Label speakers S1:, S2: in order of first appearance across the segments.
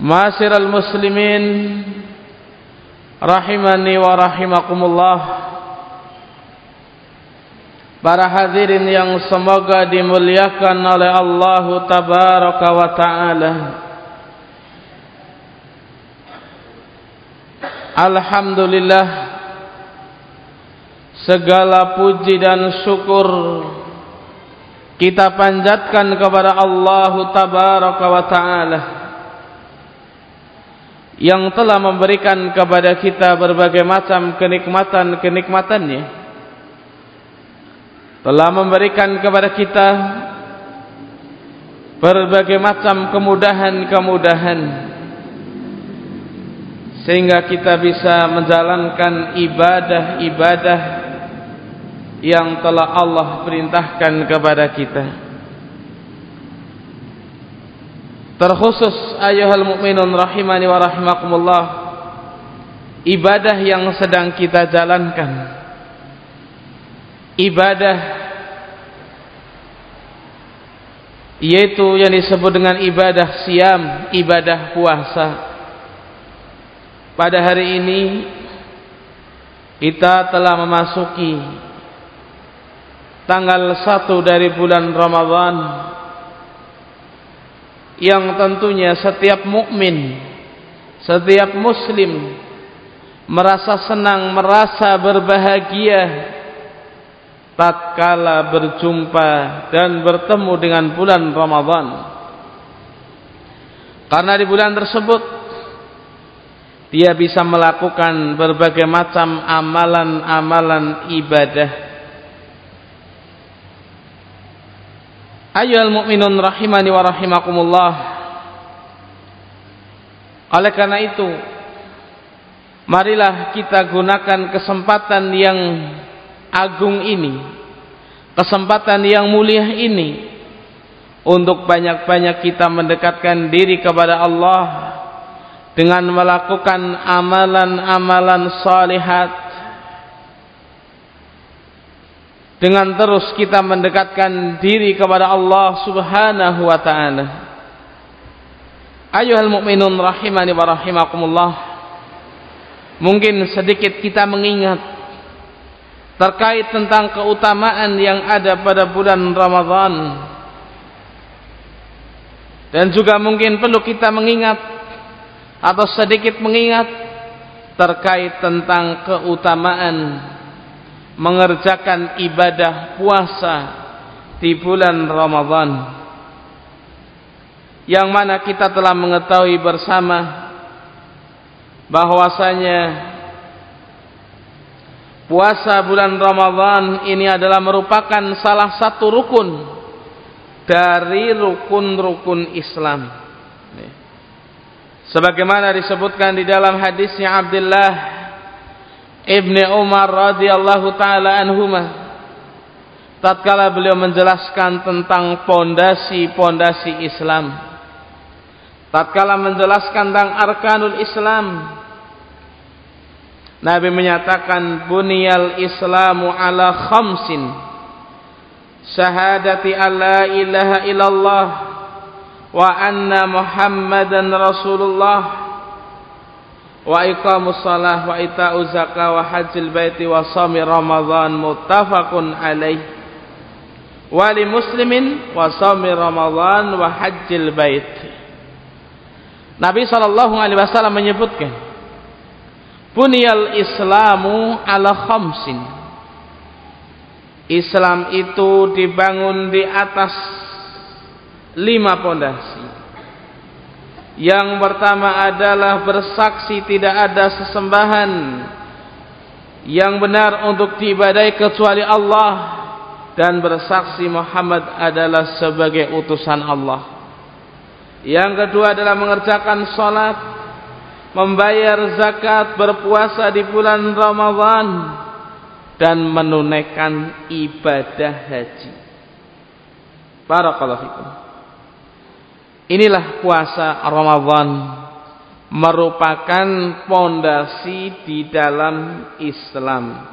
S1: Masiral muslimin rahimani wa rahimakumullah. Para hadirin yang semoga dimuliakan oleh Allah tabaraka wa taala. Alhamdulillah segala puji dan syukur kita panjatkan kepada Allah tabaraka wa taala yang telah memberikan kepada kita berbagai macam kenikmatan-kenikmatannya telah memberikan kepada kita berbagai macam kemudahan-kemudahan. Sehingga kita bisa menjalankan ibadah-ibadah yang telah Allah perintahkan kepada kita Terkhusus ayuhal mu'minun rahimani wa rahimakumullah Ibadah yang sedang kita jalankan Ibadah Yaitu yang disebut dengan ibadah siam Ibadah puasa. Pada hari ini Kita telah memasuki Tanggal 1 dari bulan Ramadhan yang tentunya setiap mukmin, setiap muslim merasa senang, merasa berbahagia tatkala berjumpa dan bertemu dengan bulan Ramadan. Karena di bulan tersebut dia bisa melakukan berbagai macam amalan-amalan ibadah Ayyuhal mu'minun rahimani wa rahimakumullah. Oleh karena itu Marilah kita gunakan kesempatan yang agung ini Kesempatan yang mulia ini Untuk banyak-banyak kita mendekatkan diri kepada Allah Dengan melakukan amalan-amalan salihat dengan terus kita mendekatkan diri kepada Allah Subhanahu wa taala. Ayuhal mukminun rahimani wa rahimakumullah. Mungkin sedikit kita mengingat terkait tentang keutamaan yang ada pada bulan Ramadhan. Dan juga mungkin perlu kita mengingat atau sedikit mengingat terkait tentang keutamaan mengerjakan ibadah puasa di bulan Ramadhan yang mana kita telah mengetahui bersama bahwasanya puasa bulan Ramadhan ini adalah merupakan salah satu rukun dari rukun-rukun Islam. Sebagaimana disebutkan di dalam hadisnya Abdullah Ibni Umar radhiyallahu taala anhuma tatkala beliau menjelaskan tentang pondasi-pondasi Islam. Tatkala menjelaskan tentang arkanul Islam. Nabi menyatakan buniyal Islamu ala khamsin. Syahadati alla ilaha illallah wa anna muhammadan rasulullah wa iqamus salah wa ita'uz zakah wa hajjil baiti wa sami ramadhan muttafaqun alaih. Wali muslimin wa sami ramadhan wa hajjil bait. Nabi sallallahu alaihi wasallam menyebutkan Bunyal Islamu ala khamsin. Islam itu dibangun di atas lima pondasi Yang pertama adalah bersaksi tidak ada sesembahan yang benar untuk diibadai kecuali Allah dan bersaksi Muhammad adalah sebagai utusan Allah. Yang kedua adalah mengerjakan salat, membayar zakat, berpuasa di bulan Ramadhan dan menunaikan ibadah haji. Barakallahu fikum. Inilah puasa Ramadhan merupakan pondasi di dalam Islam.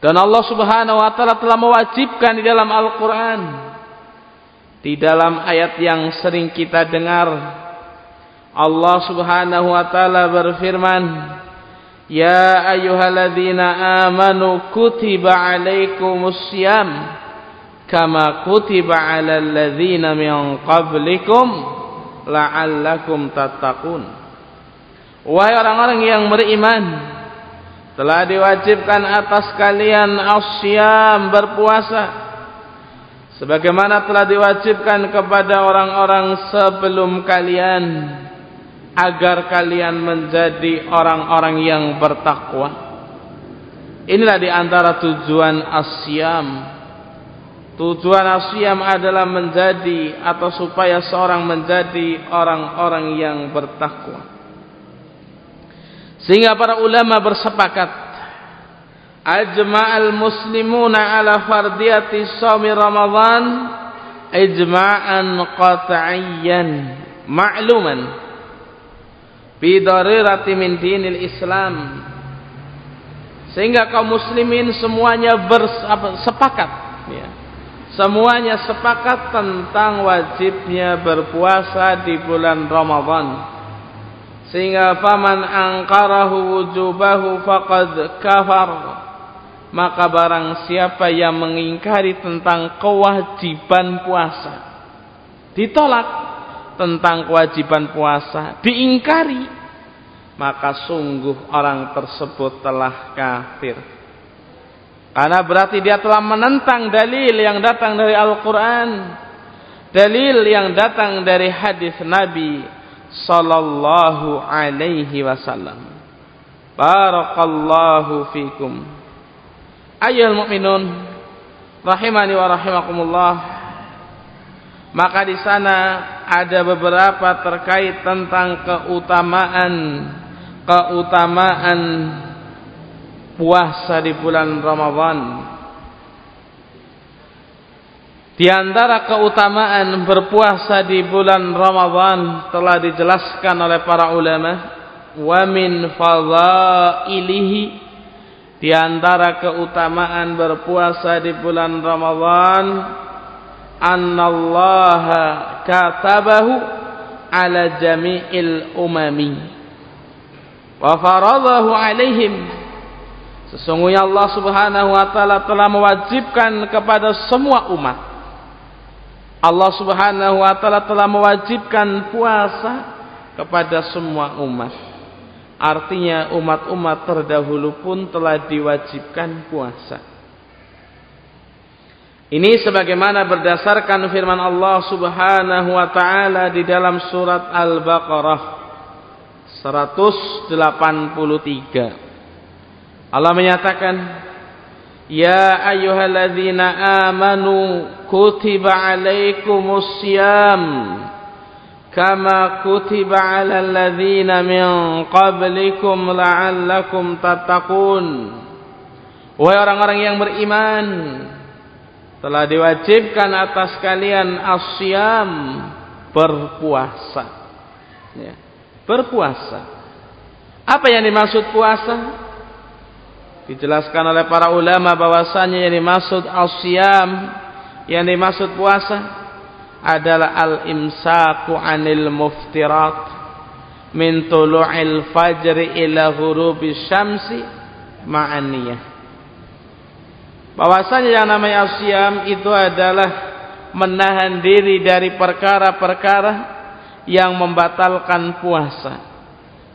S1: Dan Allah Subhanahu wa taala telah mewajibkan di dalam Al-Qur'an. Di dalam ayat yang sering kita dengar Allah Subhanahu wa taala berfirman Ya ayyuhalladzina amanu kutiba alaikumus syiyam kama kutiba alal ladzina min qablikum la'allakum tattaqun. Wahai orang-orang yang beriman telah diwajibkan atas kalian asyam berpuasa. Sebagaimana telah diwajibkan kepada orang-orang sebelum kalian agar kalian menjadi orang-orang yang bertakwa. Inilah di antara tujuan asyam tujuan asyam adalah menjadi atau supaya seorang menjadi orang-orang yang bertakwa sehingga para ulama bersepakat ajma'al muslimuna ala fardiyati shaumi ramadhan ijma'an qat'iyyan ma'luman bi darirati min dinil islam sehingga kaum muslimin semuanya bersepakat ya. Semuanya sepakat tentang wajibnya berpuasa di bulan Ramadan. Sehingga faman angkarahu wujubahu faqad kafar. Maka barang siapa yang mengingkari tentang kewajiban puasa ditolak tentang kewajiban puasa diingkari maka sungguh orang tersebut telah kafir karena berarti dia telah menentang dalil yang datang dari Al-Quran dalil yang datang dari hadis Nabi sallallahu alaihi wasallam. Barakallahu fikum. Ayyuhal mu'minun rahimani wa rahimakumullah. Maka di sana ada beberapa terkait tentang keutamaan keutamaan puasa di bulan Ramadan. Di antara keutamaan berpuasa di bulan Ramadhan telah dijelaskan oleh para ulama wa min fadhailihi di antara keutamaan berpuasa di bulan Ramadhan annallaha katabahu ala jami'il umami wa faradahu alaihim sesungguhnya Allah Subhanahu wa taala telah mewajibkan kepada semua umat Allah Subhanahu wa taala telah mewajibkan puasa kepada semua umat. Artinya umat-umat terdahulu pun telah diwajibkan puasa. Ini sebagaimana berdasarkan firman Allah Subhanahu wa taala di dalam surat Al-Baqarah 183. Allah menyatakan Ya ayyuhalladzina amanu kutiba alaikumus kama kutiba alal ladzina min qablikum la'allakum tattaqun. Wahai orang-orang yang beriman telah diwajibkan atas kalian asyam berpuasa. Ya berpuasa. Apa yang dimaksud puasa? Dijelaskan oleh para ulama bahwasanya yang dimaksud asyam, yang dimaksud puasa adalah al-imsaku anil muftirat min tulu'il fajri ila ghurubi syamsi ma'aniyah. Bahwasanya yang namanya asyam itu adalah menahan diri dari perkara-perkara yang membatalkan puasa.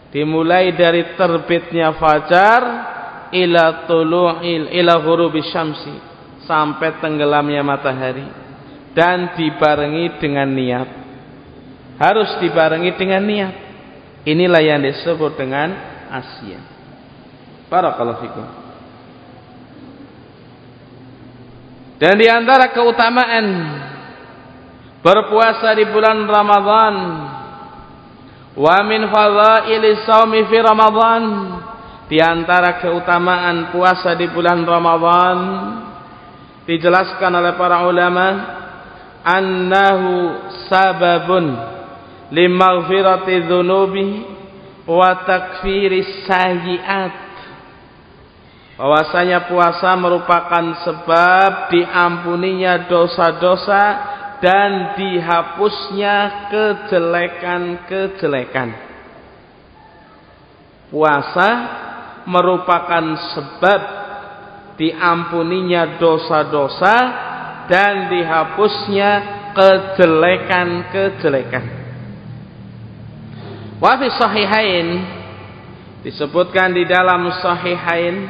S1: Dimulai dari terbitnya fajar ila tulu'il ila ghurubi syamsi sampai tenggelamnya matahari dan dibarengi dengan niat. Harus dibarengi dengan niat. Inilah yang disebut dengan asyam barakallahu fikum. Dan di antara keutamaan berpuasa di bulan Ramadhan wa min fadhaili shaumi fi Ramadhan di antara keutamaan puasa di bulan Ramadhan dijelaskan oleh para ulama annahu sababun limaghfirati dzunubi wa takfiris sayyi'at bahwasanya puasa merupakan sebab diampuninya dosa-dosa dan dihapusnya kejelekan-kejelekan. Puasa merupakan sebab diampuninya dosa-dosa dan dihapusnya kejelekan-kejelekan. Wa fi sahihain disebutkan di dalam sahihain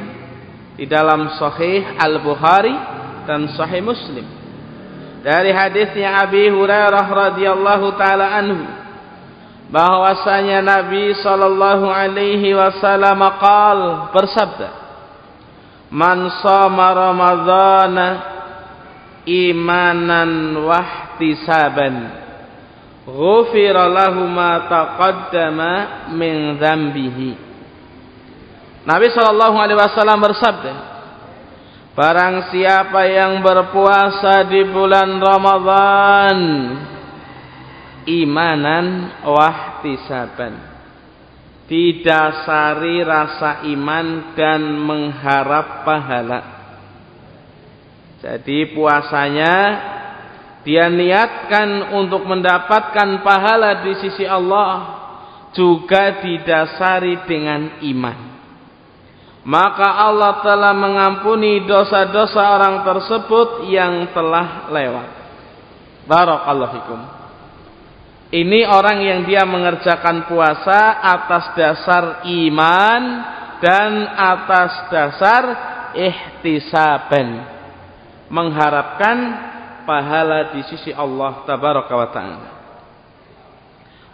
S1: di dalam Sahih Al-Bukhari dan Sahih Muslim. Dari hadisnya Abi Hurairah radhiyallahu taala anhu bahwasanya Nabi sallallahu alaihi wasallam qaal bersabda Man shama Ramadhana imanan wahtisaban ghufira lahu ma taqaddama min dhanbihi. Nabi Shallallahu Alaihi Wasallam bersabda, Barang siapa yang berpuasa di bulan Ramadhan imanan wahtisaban didasari rasa iman dan mengharap pahala. Jadi puasanya dia niatkan untuk mendapatkan pahala di sisi Allah juga didasari dengan iman maka Allah telah mengampuni dosa-dosa orang tersebut yang telah lewat. Barakallahu fikum. Ini orang yang dia mengerjakan puasa atas dasar iman dan atas dasar ihtisaban. Mengharapkan pahala di sisi Allah tabaraka wa taala.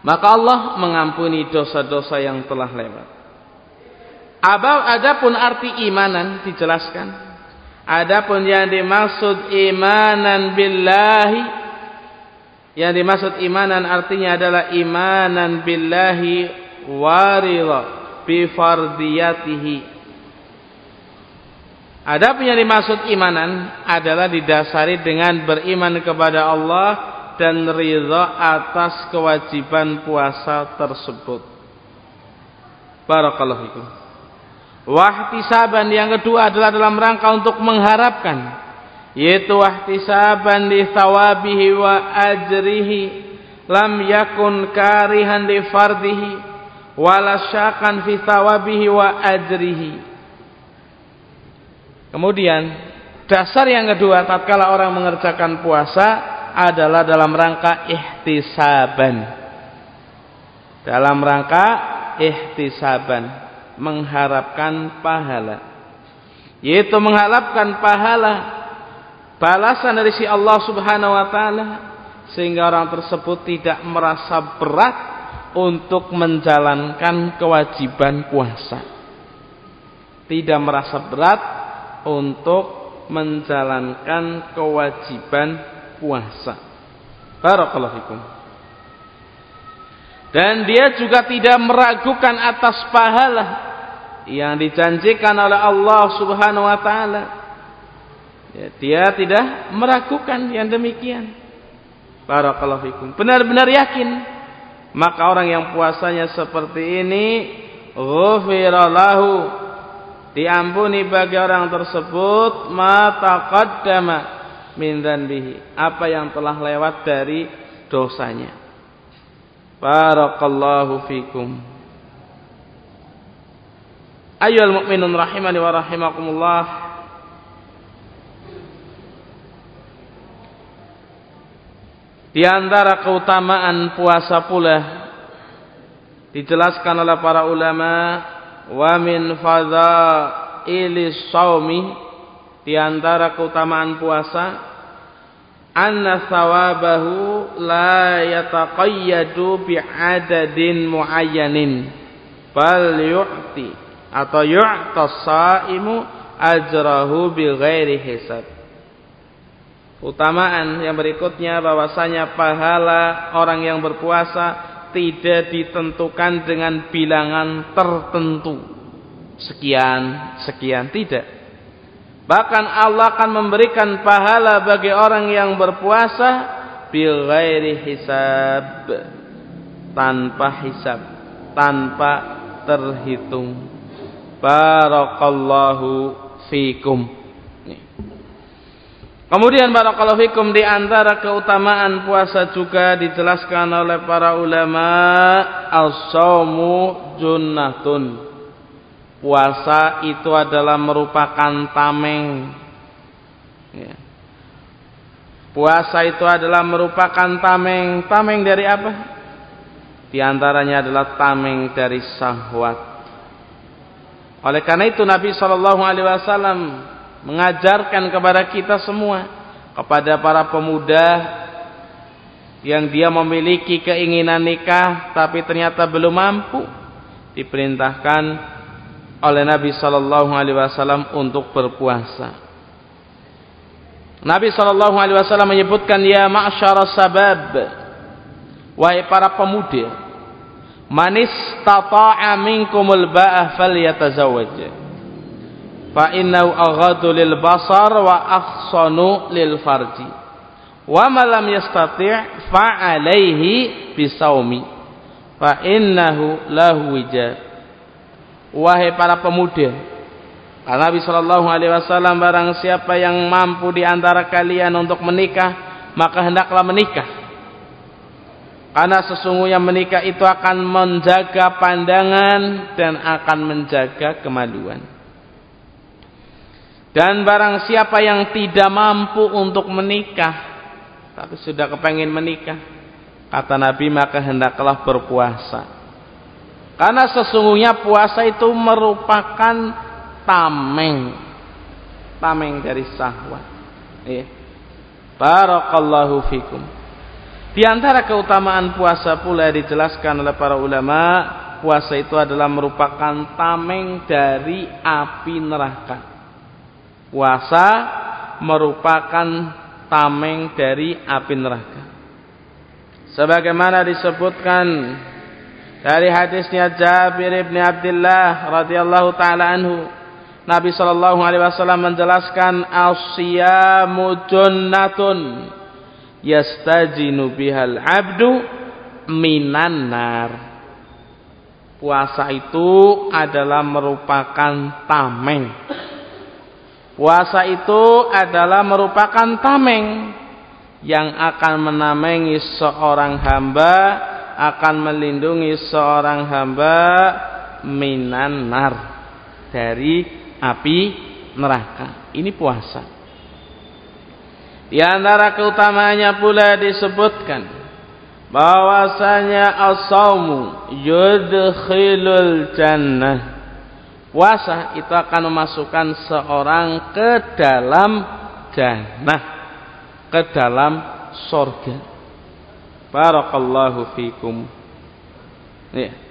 S1: Maka Allah mengampuni dosa-dosa yang telah lewat. Adapun arti imanan dijelaskan. Adapun yang dimaksud imanan billahi yang dimaksud imanan artinya adalah imanan billahi warila bi fardiyatihi. Adapun yang dimaksud imanan adalah didasari dengan beriman kepada Allah dan ridha atas kewajiban puasa tersebut. Barakallahu fikum. Wahtisaban yang kedua adalah dalam rangka untuk mengharapkan yaitu wahtisaban li thawabihi wa ajrihi lam yakun karihan li fardihi wala syakan fi thawabihi wa ajrihi. Kemudian dasar yang kedua tatkala orang mengerjakan puasa adalah dalam rangka ihtisaban. Dalam rangka ihtisaban mengharapkan pahala. Yaitu mengharapkan pahala balasan dari si Allah Subhanahu wa taala sehingga orang tersebut tidak merasa berat untuk menjalankan kewajiban puasa. Tidak merasa berat untuk menjalankan kewajiban puasa. Barakallahu fikum. Dan dia juga tidak meragukan atas pahala yang dijanjikan oleh Allah Subhanahu wa taala. Ya, dia tidak meragukan yang demikian. Barakallahu fikum. Benar-benar yakin. Maka orang yang puasanya seperti ini ghufira diampuni bagi orang tersebut ma taqaddama min dzanbihi. Apa yang telah lewat dari dosanya. Barakallahu fikum. Ayyuhal mu'minun rahimani wa rahimakumullah. Di antara keutamaan puasa pula dijelaskan oleh para ulama wa min fadhailis shaumi di antara keutamaan puasa anna thawabahu la yataqayyadu bi'adadin muayyanin bal yu'ti atau yu'ta saimu ajrahu bighairi hisab Utamaan yang berikutnya bahwasanya pahala orang yang berpuasa tidak ditentukan dengan bilangan tertentu. Sekian, sekian tidak. Bahkan Allah akan memberikan pahala bagi orang yang berpuasa bil hisab. Tanpa hisab, tanpa terhitung. Barakallahu fikum. Kemudian barakallahu fikum di antara keutamaan puasa juga dijelaskan oleh para ulama as-saumu junnatun. Puasa itu adalah merupakan tameng. Ya. Puasa itu adalah merupakan tameng. Tameng dari apa? Di antaranya adalah tameng dari syahwat. Oleh karena itu Nabi Shallallahu Alaihi Wasallam mengajarkan kepada kita semua kepada para pemuda yang dia memiliki keinginan nikah tapi ternyata belum mampu diperintahkan oleh Nabi sallallahu alaihi wasallam untuk berpuasa. Nabi sallallahu alaihi wasallam menyebutkan ya ma'syara sabab wahai para pemuda manis tata'a minkumul ba'ah falyatazawwaj fa innahu aghadu lil basar wa akhsanu lil farji. Wa ma lam yastati' fa alaihi bisaumi. Fa innahu lahu wija wahai para pemuda Nabi sallallahu alaihi wasallam barang siapa yang mampu di antara kalian untuk menikah maka hendaklah menikah. Karena sesungguhnya menikah itu akan menjaga pandangan dan akan menjaga kemaluan dan barang siapa yang tidak mampu untuk menikah, tapi sudah kepengen menikah, kata Nabi maka hendaklah berpuasa. Karena sesungguhnya puasa itu merupakan tameng, tameng dari sahwat. Ya. Barakallahu fikum. Di antara keutamaan puasa pula dijelaskan oleh para ulama, puasa itu adalah merupakan tameng dari api neraka puasa merupakan tameng dari api neraka. Sebagaimana disebutkan dari hadisnya Jabir bin Abdullah radhiyallahu taala anhu, Nabi sallallahu alaihi wasallam menjelaskan asyamu junnatun yastajinu bihal abdu minan nar. Puasa itu adalah merupakan tameng Puasa itu adalah merupakan tameng yang akan menamengi seorang hamba, akan melindungi seorang hamba minan nar dari api neraka. Ini puasa. Di antara keutamanya pula disebutkan bahwasanya as-saumu yudkhilul jannah puasa itu akan memasukkan seorang ke dalam jannah ke dalam sorga. Barakallahu fikum. Ya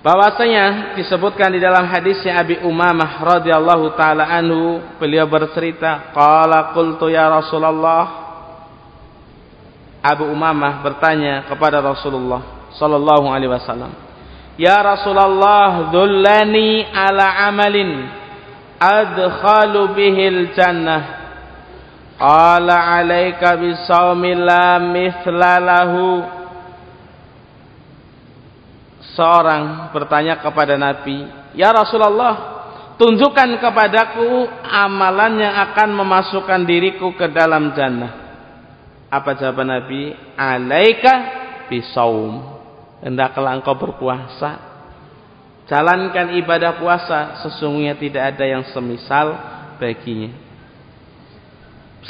S1: bahwasanya disebutkan di dalam hadisnya Abi Umamah radhiyallahu taala anhu beliau bercerita qala qultu ya Rasulullah. Abu Umamah bertanya kepada Rasulullah sallallahu alaihi wasallam Ya Rasulullah dullani ala amalin adkhalu bihil jannah. Qala 'alaika bisawmi la mithla lahu. Seorang bertanya kepada Nabi ya Rasulullah tunjukkan kepadaku amalan yang akan memasukkan diriku ke dalam jannah. Apa jawaban Nabi? Alaika bisawm hendaklah engkau berpuasa. Jalankan ibadah puasa sesungguhnya tidak ada yang semisal baginya.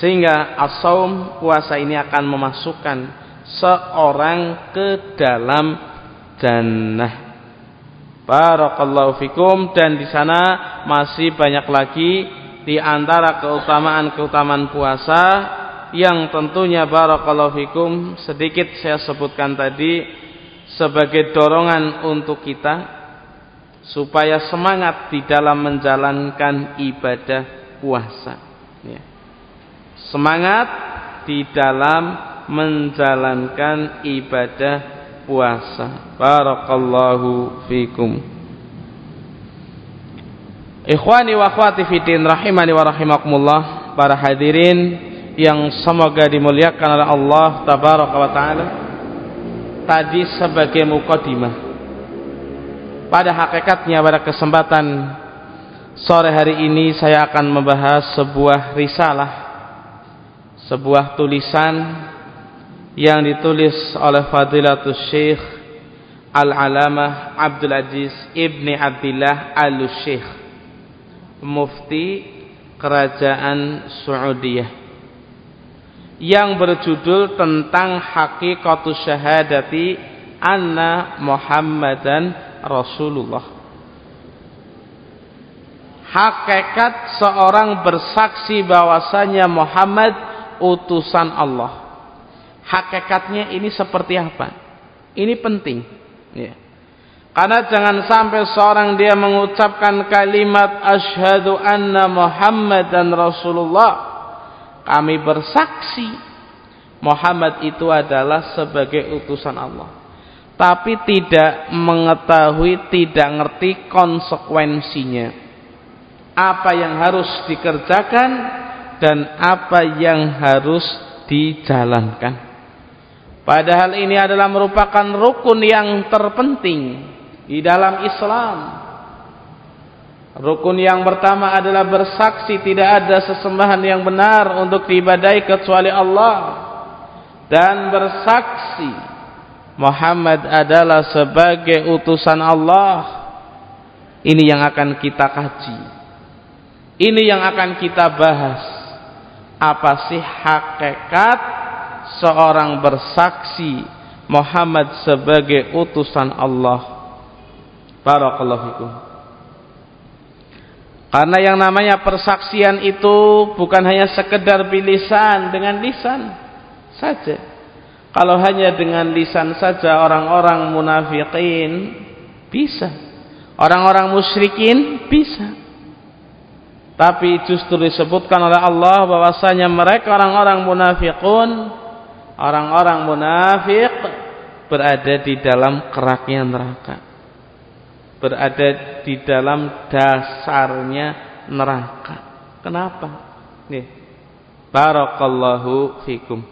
S1: Sehingga as-saum puasa ini akan memasukkan seorang ke dalam jannah. Barakallahu fikum. Dan di sana masih banyak lagi di antara keutamaan-keutamaan puasa yang tentunya barakallahu fikum sedikit saya sebutkan tadi sebagai dorongan untuk kita supaya semangat di dalam menjalankan ibadah puasa. Ya. Semangat di dalam menjalankan ibadah puasa. Barakallahu fikum. Ikhwani wa akhwati fiddin rahimani wa rahimakumullah para hadirin yang semoga dimuliakan oleh Allah tabaraka wa taala. Tadi sebagai mukadimah pada hakikatnya pada kesempatan sore hari ini saya akan membahas sebuah risalah, sebuah tulisan yang ditulis oleh Fadilatul Syekh Al-Alamah Abdul Aziz Ibni Abdullah Al-Syekh Mufti Kerajaan Saudiyah yang berjudul tentang hakikatus syahadati anna Muhammadan Rasulullah. Hakikat seorang bersaksi bahwasanya Muhammad utusan Allah. Hakikatnya ini seperti apa? Ini penting. Ya. karena jangan sampai seorang dia mengucapkan kalimat asyhadu anna Muhammad dan Rasulullah kami bersaksi Muhammad itu adalah sebagai utusan Allah tapi tidak mengetahui, tidak ngerti konsekuensinya. Apa yang harus dikerjakan dan apa yang harus dijalankan. Padahal ini adalah merupakan rukun yang terpenting di dalam Islam. Rukun yang pertama adalah bersaksi tidak ada sesembahan yang benar untuk diibadai kecuali Allah dan bersaksi Muhammad adalah sebagai utusan Allah. Ini yang akan kita kaji. Ini yang akan kita bahas. Apa sih hakikat seorang bersaksi Muhammad sebagai utusan Allah? Barakallahu fikum. Karena yang namanya persaksian itu bukan hanya sekedar bilisan dengan lisan saja kalau hanya dengan lisan saja orang-orang munafikin bisa. Orang-orang musyrikin bisa. Tapi justru disebutkan oleh Allah bahwasanya mereka orang-orang munafikun, orang-orang munafik berada di dalam keraknya neraka. Berada di dalam dasarnya neraka. Kenapa? Nih. Barakallahu fikum.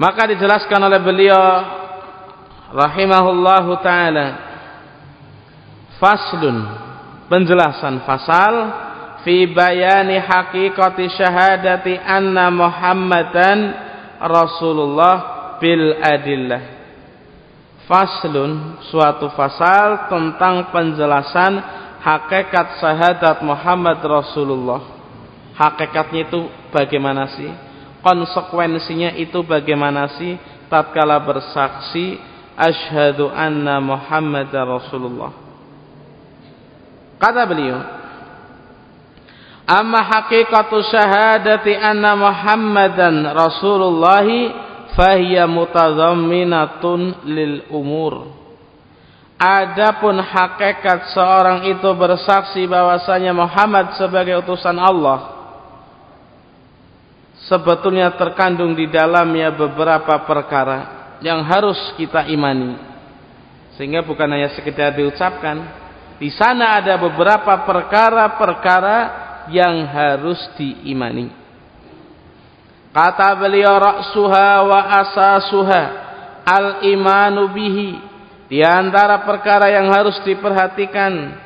S1: Maka dijelaskan oleh beliau rahimahullahu taala faslun penjelasan fasal fi bayani haqiqati syahadati anna Muhammadan Rasulullah bil adillah faslun suatu fasal tentang penjelasan hakikat syahadat Muhammad Rasulullah. Hakikatnya itu bagaimana sih? Konsekuensinya itu bagaimana sih? Tatkala bersaksi asyhadu anna muhammadar rasulullah. Kata beliau amma haqiqatu syahadati anna muhammadan rasulullah fahiya mutadhamminatun lil umur Adapun hakikat seorang itu bersaksi bahwasanya Muhammad sebagai utusan Allah sebetulnya terkandung di dalamnya beberapa perkara yang harus kita imani. Sehingga bukan hanya sekedar diucapkan, di sana ada beberapa perkara-perkara yang harus diimani. Kata beliau ra'suha wa asasuha al-imanu bihi. Di antara perkara yang harus diperhatikan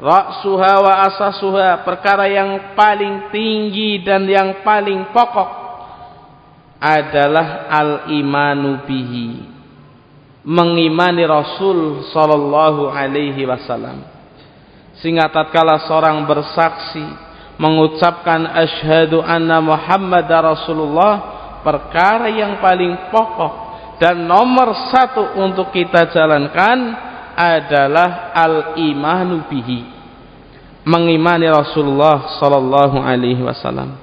S1: ra'suha wa asasuha perkara yang paling tinggi dan yang paling pokok adalah al-imanu bihi. Mengimani Rasul sallallahu alaihi wasallam. Sehingga tatkala seorang bersaksi mengucapkan asyhadu anna Muhammad Rasulullah perkara yang paling pokok dan nomor satu untuk kita jalankan adalah al-imanu bihi mengimani Rasulullah sallallahu alaihi wasallam.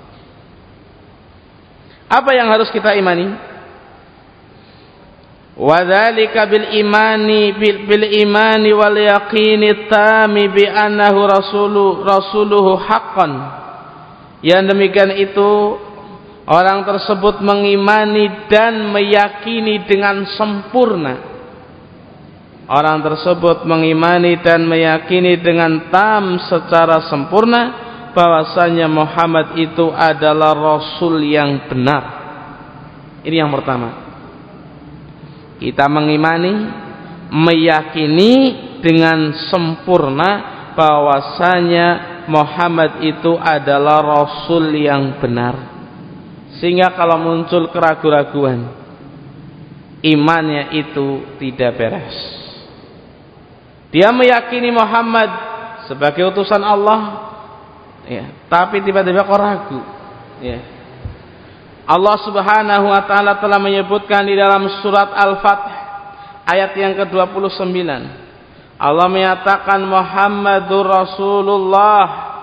S1: Apa yang harus kita imani وذلك بالإيمان بالإيمان واليقين التام بأنه رسول رسوله حقا yang demikian itu orang tersebut mengimani dan meyakini dengan sempurna orang tersebut mengimani dan meyakini dengan tam secara sempurna bahwasanya Muhammad itu adalah rasul yang benar ini yang pertama kita mengimani meyakini dengan sempurna bahwasanya Muhammad itu adalah rasul yang benar. Sehingga kalau muncul keraguan-raguan imannya itu tidak beres. Dia meyakini Muhammad sebagai utusan Allah ya tapi tiba-tiba kok ragu ya Allah Subhanahu wa taala telah menyebutkan di dalam surat Al-Fath ayat yang ke-29. Allah menyatakan Muhammadur Rasulullah.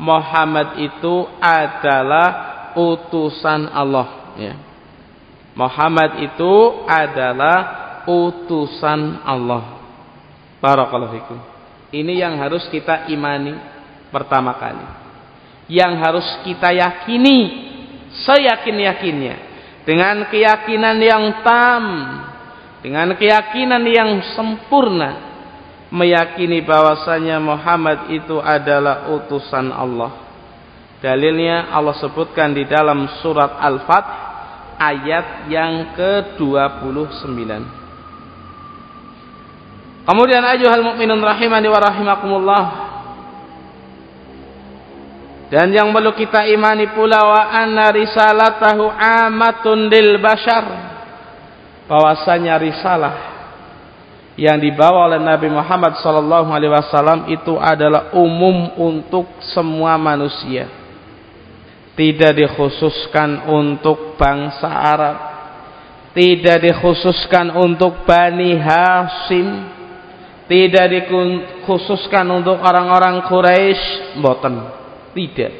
S1: Muhammad itu adalah utusan Allah ya. Muhammad itu adalah utusan Allah. Barakallahu fikum. Ini yang harus kita imani pertama kali. Yang harus kita yakini seyakin-yakinnya. Dengan keyakinan yang tam dengan keyakinan yang sempurna meyakini bahwasanya Muhammad itu adalah utusan Allah. Dalilnya Allah sebutkan di dalam surat Al-Fath ayat yang ke-29. Kemudian ayuhal mukminun rahimani wa rahimakumullah dan yang perlu kita imani pula wa anna risalatahu amatun lil bashar. Bahwasanya risalah yang dibawa oleh Nabi Muhammad sallallahu alaihi wasallam itu adalah umum untuk semua manusia. Tidak dikhususkan untuk bangsa Arab. Tidak dikhususkan untuk Bani Hashim. Tidak dikhususkan untuk orang-orang Quraisy, mboten tidak.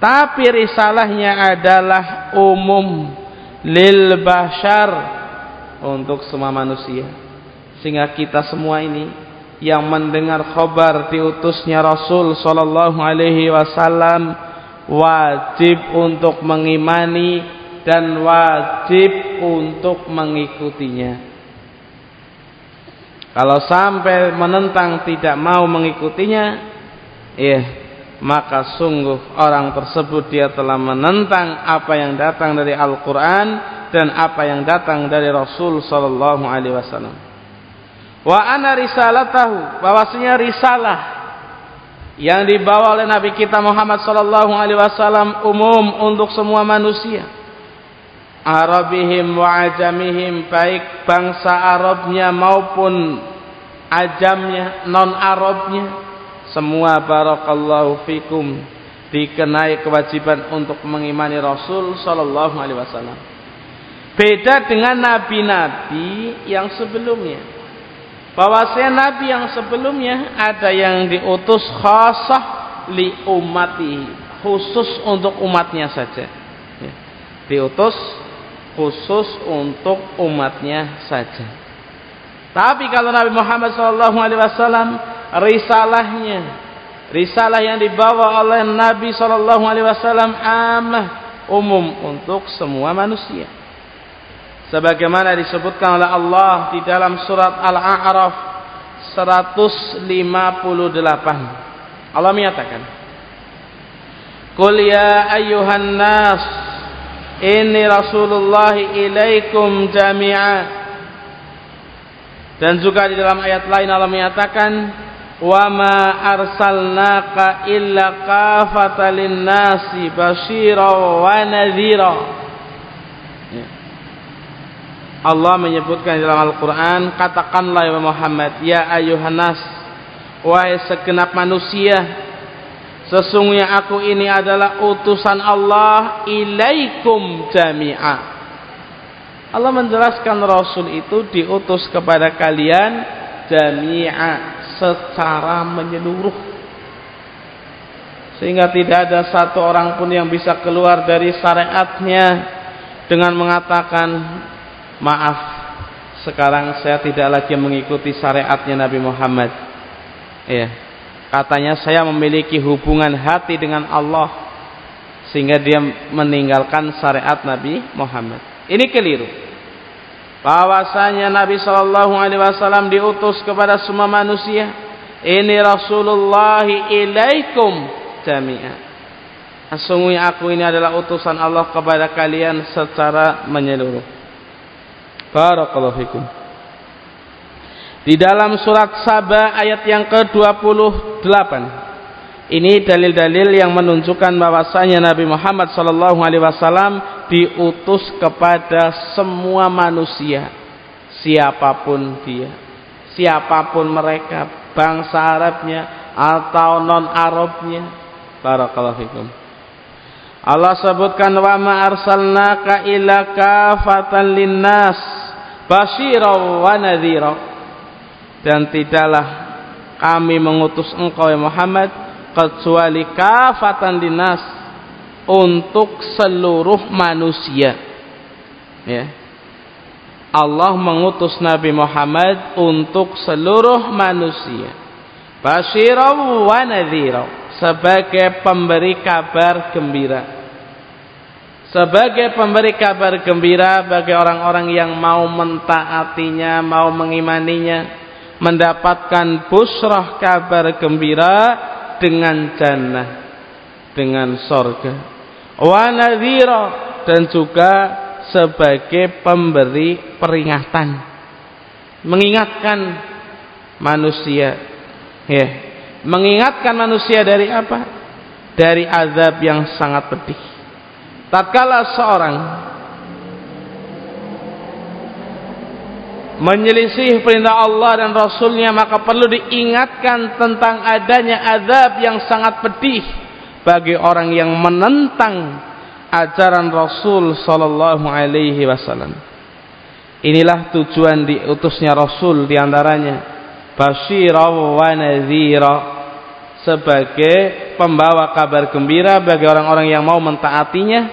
S1: Tapi risalahnya adalah umum lil bashar untuk semua manusia. Sehingga kita semua ini yang mendengar khabar diutusnya Rasul sallallahu alaihi wasallam wajib untuk mengimani dan wajib untuk mengikutinya. Kalau sampai menentang tidak mau mengikutinya, ya maka sungguh orang tersebut dia telah menentang apa yang datang dari Al-Quran dan apa yang datang dari Rasul Sallallahu Alaihi Wasallam. Wa ana risalatahu bahwasanya risalah yang dibawa oleh Nabi kita Muhammad Sallallahu Alaihi Wasallam umum untuk semua manusia. Arabihim wa ajamihim baik bangsa Arabnya maupun ajamnya non Arabnya semua barakallahu fikum dikenai kewajiban untuk mengimani Rasul sallallahu alaihi wasallam. Beda dengan nabi-nabi yang sebelumnya. Bahwasanya nabi yang sebelumnya ada yang diutus khasah li umati, khusus untuk umatnya saja. Ya. Diutus khusus untuk umatnya saja. Tapi kalau Nabi Muhammad wasallam risalahnya. Risalah yang dibawa oleh Nabi sallallahu alaihi wasallam amah umum untuk semua manusia. Sebagaimana disebutkan oleh Allah di dalam surat Al-A'raf 158 Allah menyatakan Qul ya ayyuhan nas inni Rasulullah ilaikum jami'a. Dan juga di dalam ayat lain Allah menyatakan wa ma arsalnaka illa kafatan nadhira ya. Allah menyebutkan di dalam Al-Qur'an katakanlah ya Muhammad ya ayuhan nas wahai segenap manusia Sesungguhnya aku ini adalah utusan Allah ilaikum jami'a. Allah menjelaskan Rasul itu diutus kepada kalian jami'a secara menyeluruh. Sehingga tidak ada satu orang pun yang bisa keluar dari syariatnya dengan mengatakan maaf sekarang saya tidak lagi mengikuti syariatnya Nabi Muhammad. Iya. Katanya saya memiliki hubungan hati dengan Allah sehingga dia meninggalkan syariat Nabi Muhammad. Ini keliru. Bahwasanya Nabi Shallallahu Alaihi Wasallam diutus kepada semua manusia. Ini Rasulullah ilaikum jami'ah. Sesungguhnya aku ini adalah utusan Allah kepada kalian secara menyeluruh. Barakallahu fikum. Di dalam surat Saba ayat yang ke-28. Ini dalil-dalil yang menunjukkan bahwasanya Nabi Muhammad sallallahu alaihi wasallam diutus kepada semua manusia, siapa pun dia, siapa pun mereka, bangsa Arabnya atau non-Arabnya. Barakallahu fikum. Allah sebutkan wa ma arsalnaka illa kafatan linnas basyira wa nadhira dan tidaklah kami mengutus engkau ya Muhammad kecuali kafatan dinas untuk seluruh manusia. Ya. Allah mengutus Nabi Muhammad untuk seluruh manusia. Basyirau wa nadhirau sebagai pemberi kabar gembira. Sebagai pemberi kabar gembira bagi orang-orang yang mau mentaatinya, mau mengimaninya, mendapatkan busrah kabar gembira dengan jannah dengan sorga wa dan juga sebagai pemberi peringatan mengingatkan manusia. Ya mengingatkan manusia dari apa? Dari azab yang sangat pedih. Tatkala seorang menyelisih perintah Allah dan Rasulnya maka perlu diingatkan tentang adanya azab yang sangat pedih bagi orang yang menentang ajaran Rasul Sallallahu Alaihi Wasallam. Inilah tujuan diutusnya Rasul di antaranya Bashira wa sebagai pembawa kabar gembira bagi orang-orang yang mau mentaatinya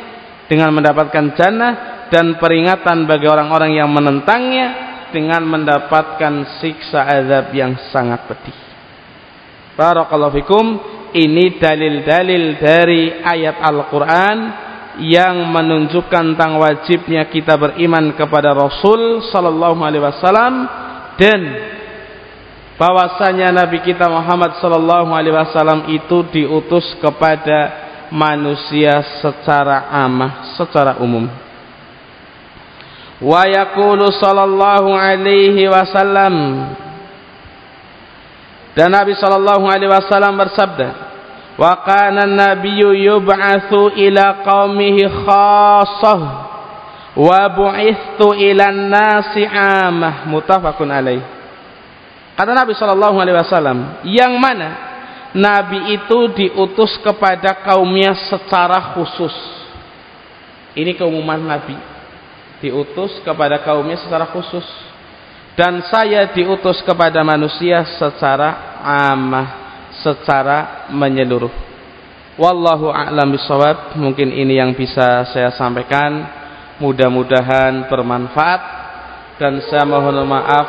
S1: dengan mendapatkan jannah dan peringatan bagi orang-orang yang menentangnya dengan mendapatkan siksa azab yang sangat pedih. Barakallahu fikum. Ini dalil-dalil dari ayat Al-Quran yang menunjukkan tentang wajibnya kita beriman kepada Rasul Sallallahu Alaihi Wasallam dan bahwasanya Nabi kita Muhammad Sallallahu Alaihi Wasallam itu diutus kepada manusia secara amah, secara umum wa yaqulu sallallahu alaihi wasallam. Dan Nabi sallallahu alaihi wasallam bersabda wa kana an-nabiyyu yub'atsu ila qaumihi khassah wa bu'ithtu ila an-nasi 'amah muttafaqun alaih. Kata Nabi sallallahu alaihi wasallam yang mana nabi itu diutus kepada kaumnya secara khusus? Ini keumuman nabi diutus kepada kaumnya secara khusus. Dan saya diutus kepada manusia secara amah secara menyeluruh. Wallahu a'lam bisawab mungkin ini yang bisa saya sampaikan. Mudah-mudahan bermanfaat. Dan saya mohon maaf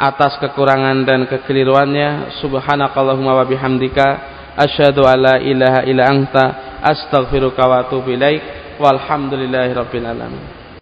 S1: atas kekurangan dan kekeliruannya. Subhanakallahumma wa bihamdika. Asyhadu alla ilaha illa anta. Astaghfiruka wa atubu ilaik. Walhamdulillahi rabbil alamin